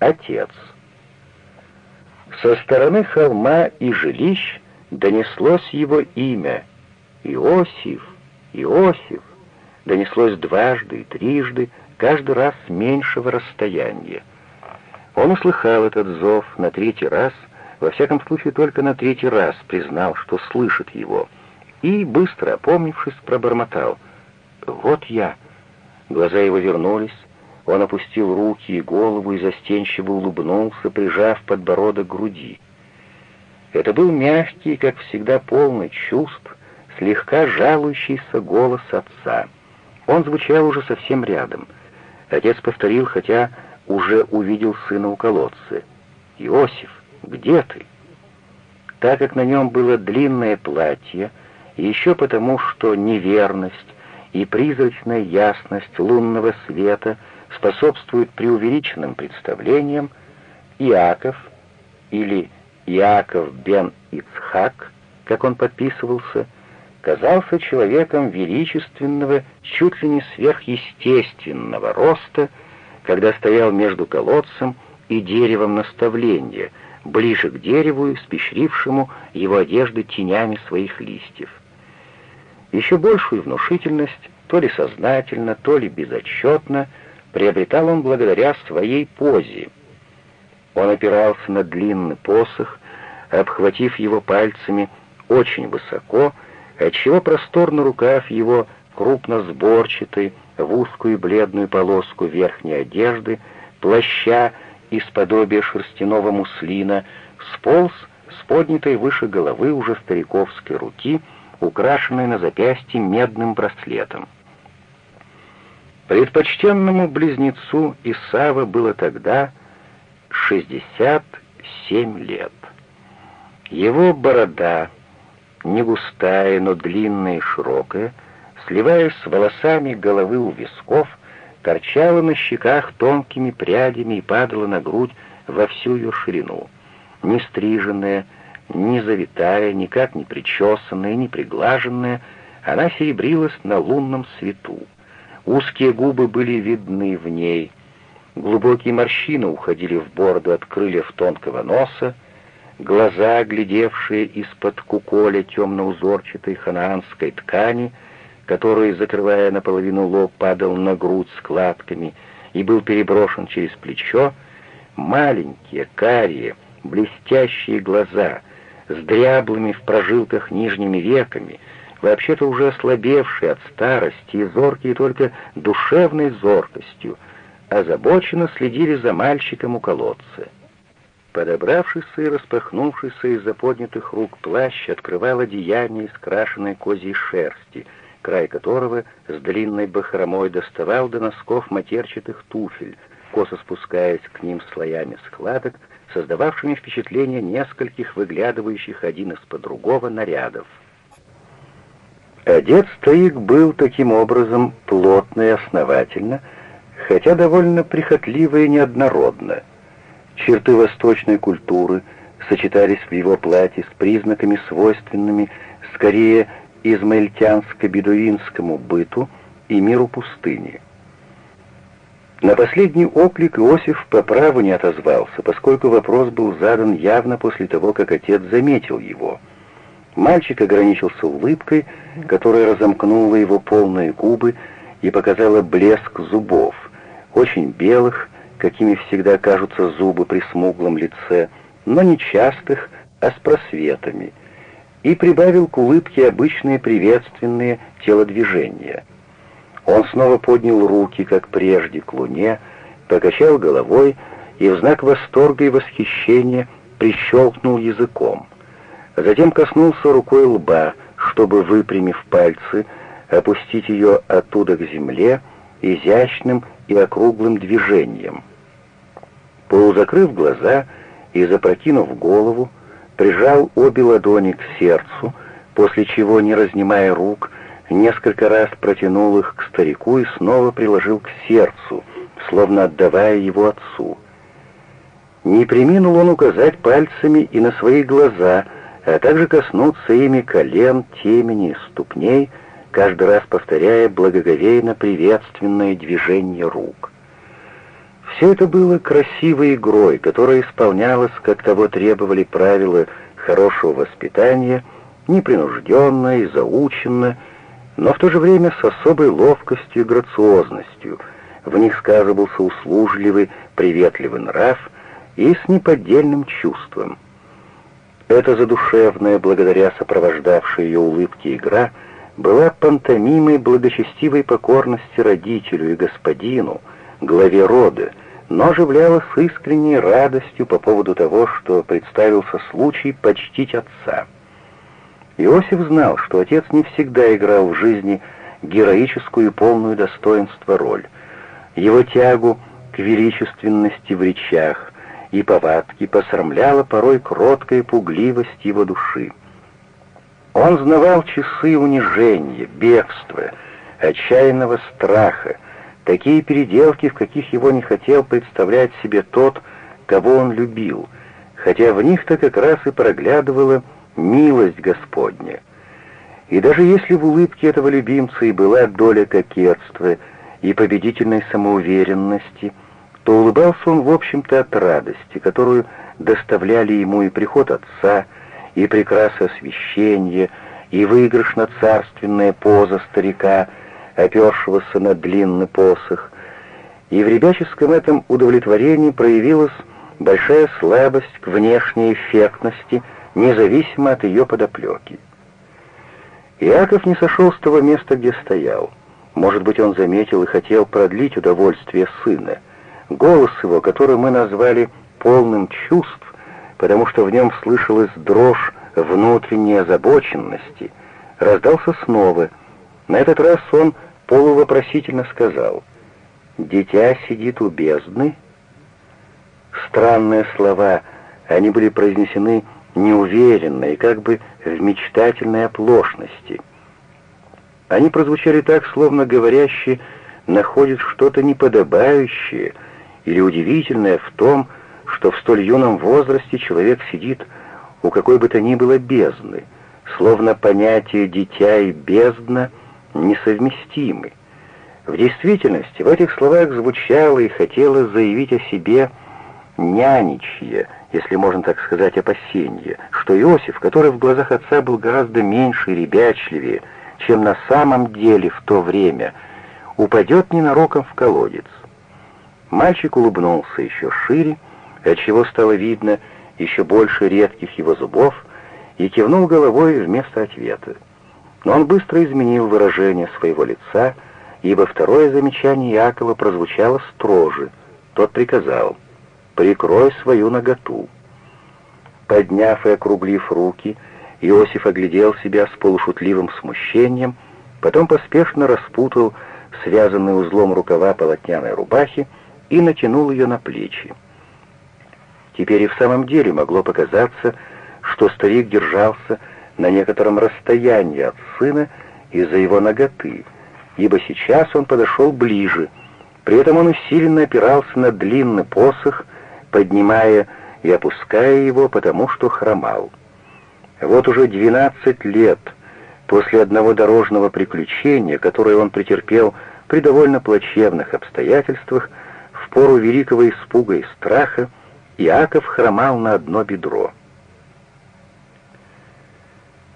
Отец. Со стороны холма и жилищ донеслось его имя. Иосиф, Иосиф. Донеслось дважды и трижды, каждый раз с меньшего расстояния. Он услыхал этот зов на третий раз, во всяком случае только на третий раз признал, что слышит его, и, быстро опомнившись, пробормотал. «Вот я». Глаза его вернулись, он опустил руки и голову и застенчиво улыбнулся, прижав подбородок к груди. Это был мягкий, как всегда, полный чувств, слегка жалующийся голос отца. Он звучал уже совсем рядом. Отец повторил, хотя уже увидел сына у колодца. «Иосиф, где ты?» Так как на нем было длинное платье, еще потому, что неверность и призрачная ясность лунного света — способствует преувеличенным представлениям, Иаков или Иаков бен Ицхак, как он подписывался, казался человеком величественного, чуть ли не сверхъестественного роста, когда стоял между колодцем и деревом наставления, ближе к дереву, спещрившему его одежды тенями своих листьев. Еще большую внушительность, то ли сознательно, то ли безотчетно, приобретал он благодаря своей позе. Он опирался на длинный посох, обхватив его пальцами очень высоко, отчего просторный рукав его крупно сборчатый, в узкую бледную полоску верхней одежды, плаща из подобия шерстяного муслина, сполз с поднятой выше головы уже стариковской руки, украшенной на запястье медным браслетом. Предпочтенному близнецу Исава было тогда 67 лет. Его борода, не густая, но длинная и широкая, сливаясь с волосами головы у висков, торчала на щеках тонкими прядями и падала на грудь во всю ее ширину. Не стриженная, не завитая, никак не причесанная, не приглаженная, она серебрилась на лунном свету. Узкие губы были видны в ней, глубокие морщины уходили в бороду от крыльев тонкого носа, глаза, глядевшие из-под куколя темно-узорчатой ханаанской ткани, который, закрывая наполовину лоб, падал на грудь складками и был переброшен через плечо, маленькие, карие, блестящие глаза с дряблыми в прожилках нижними веками — вообще-то уже ослабевшие от старости и зоркие только душевной зоркостью, озабоченно следили за мальчиком у колодца. Подобравшийся и распахнувшийся из-за поднятых рук плащ открывал одеяние из крашеной козьей шерсти, край которого с длинной бахромой доставал до носков матерчатых туфель, косо спускаясь к ним слоями складок, создававшими впечатление нескольких выглядывающих один из-под другого нарядов. Одет старик был таким образом плотно и основательно, хотя довольно прихотливо и неоднородно. Черты восточной культуры сочетались в его платье с признаками, свойственными скорее измаильтянско-бедуинскому быту и миру пустыни. На последний оклик Иосиф по праву не отозвался, поскольку вопрос был задан явно после того, как отец заметил его — Мальчик ограничился улыбкой, которая разомкнула его полные губы и показала блеск зубов, очень белых, какими всегда кажутся зубы при смуглом лице, но не частых, а с просветами, и прибавил к улыбке обычные приветственные телодвижения. Он снова поднял руки, как прежде, к луне, покачал головой и в знак восторга и восхищения прищелкнул языком — Затем коснулся рукой лба, чтобы, выпрямив пальцы, опустить ее оттуда к земле изящным и округлым движением. Полузакрыв глаза и запрокинув голову, прижал обе ладони к сердцу, после чего, не разнимая рук, несколько раз протянул их к старику и снова приложил к сердцу, словно отдавая его отцу. Не приминул он указать пальцами и на свои глаза — а также коснуться ими колен, темени, ступней, каждый раз повторяя благоговейно приветственное движение рук. Все это было красивой игрой, которая исполнялась, как того требовали правила хорошего воспитания, непринужденно и заученно, но в то же время с особой ловкостью и грациозностью. В них сказывался услужливый, приветливый нрав и с неподдельным чувством. Эта задушевная, благодаря сопровождавшей ее улыбке игра, была пантомимой благочестивой покорности родителю и господину, главе рода, но оживляла искренней радостью по поводу того, что представился случай почтить отца. Иосиф знал, что отец не всегда играл в жизни героическую и полную достоинства роль. Его тягу к величественности в речах и повадки посрамляла порой кроткая пугливость его души. Он знавал часы унижения, бегства, отчаянного страха, такие переделки, в каких его не хотел представлять себе тот, кого он любил, хотя в них-то как раз и проглядывала милость Господня. И даже если в улыбке этого любимца и была доля кокетства и победительной самоуверенности, то улыбался он, в общем-то, от радости, которую доставляли ему и приход отца, и прекрасы освящения, и выигрышно-царственная поза старика, опершегося на длинный посох. И в ребяческом этом удовлетворении проявилась большая слабость к внешней эффектности, независимо от ее подоплеки. Иаков не сошел с того места, где стоял. Может быть, он заметил и хотел продлить удовольствие сына. Голос его, который мы назвали полным чувств, потому что в нем слышалась дрожь внутренней озабоченности, раздался снова. На этот раз он полувопросительно сказал «Дитя сидит у бездны». Странные слова, они были произнесены неуверенно и как бы в мечтательной оплошности. Они прозвучали так, словно говорящий находит что-то неподобающее или удивительное в том, что в столь юном возрасте человек сидит у какой бы то ни было бездны, словно понятия «дитя» и «бездна» несовместимы. В действительности в этих словах звучало и хотелось заявить о себе няничье, если можно так сказать, опасение, что Иосиф, который в глазах отца был гораздо меньше и ребячливее, чем на самом деле в то время, упадет ненароком в колодец. Мальчик улыбнулся еще шире, отчего стало видно еще больше редких его зубов, и кивнул головой вместо ответа. Но он быстро изменил выражение своего лица, ибо второе замечание Якова прозвучало строже. Тот приказал «Прикрой свою наготу». Подняв и округлив руки, Иосиф оглядел себя с полушутливым смущением, потом поспешно распутал связанный узлом рукава полотняной рубахи и натянул ее на плечи. Теперь и в самом деле могло показаться, что старик держался на некотором расстоянии от сына из-за его ноготы, ибо сейчас он подошел ближе. При этом он усиленно опирался на длинный посох, поднимая и опуская его, потому что хромал. Вот уже двенадцать лет после одного дорожного приключения, которое он претерпел при довольно плачевных обстоятельствах, пору великого испуга и страха, Иаков хромал на одно бедро.